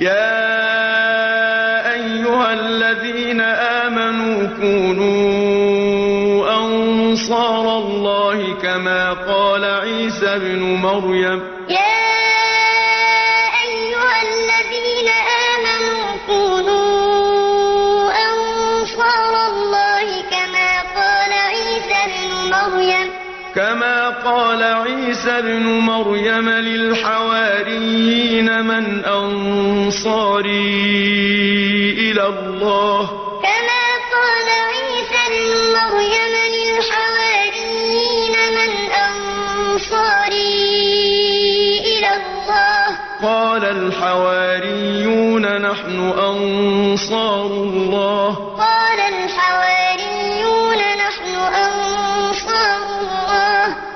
يَا أَيُّهَا الَّذِينَ آمَنُوا كُونُوا أَنصَارَ اللَّهِ كَمَا قَالَ عِيسَى ابْنُ مَرْيَمَ. إِلَى اللَّهِ ۖ قَالَ الْحَوَارِيُّونَ نَحْنُ أَنصَارُ اللَّهِ ۖ طَّائِفَةٌ مِّن بَنِي إِسْرَائِيلَ وَكَفَرَت طَّائِفَةٌ ۖ فَأَيَّدْنَا الَّذِينَ آمَنُوا عَلَىٰ عَدُوِّهِمْ فَأَصْبَحُوا ظَاهِرِينَ يَا أَيُّهَا الَّذِينَ آمَنُوا كُونُوا أَنصَارَ اللَّهِ. كَمَا قَالَ عِيسَى ابْنُ مَرْيَمَ لِلْحَوَارِيِّينَ مَنْ أَنصَارِي إِلَى اللَّهِ ۖ. قَالَ الْحَوَارِيُّونَ نَحْنُ أَنصَارُ اللَّهِ ۖ.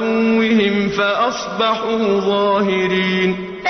عَدُوِّهِمْ فَأَصْبَحُوا ظَاهِرِينَ.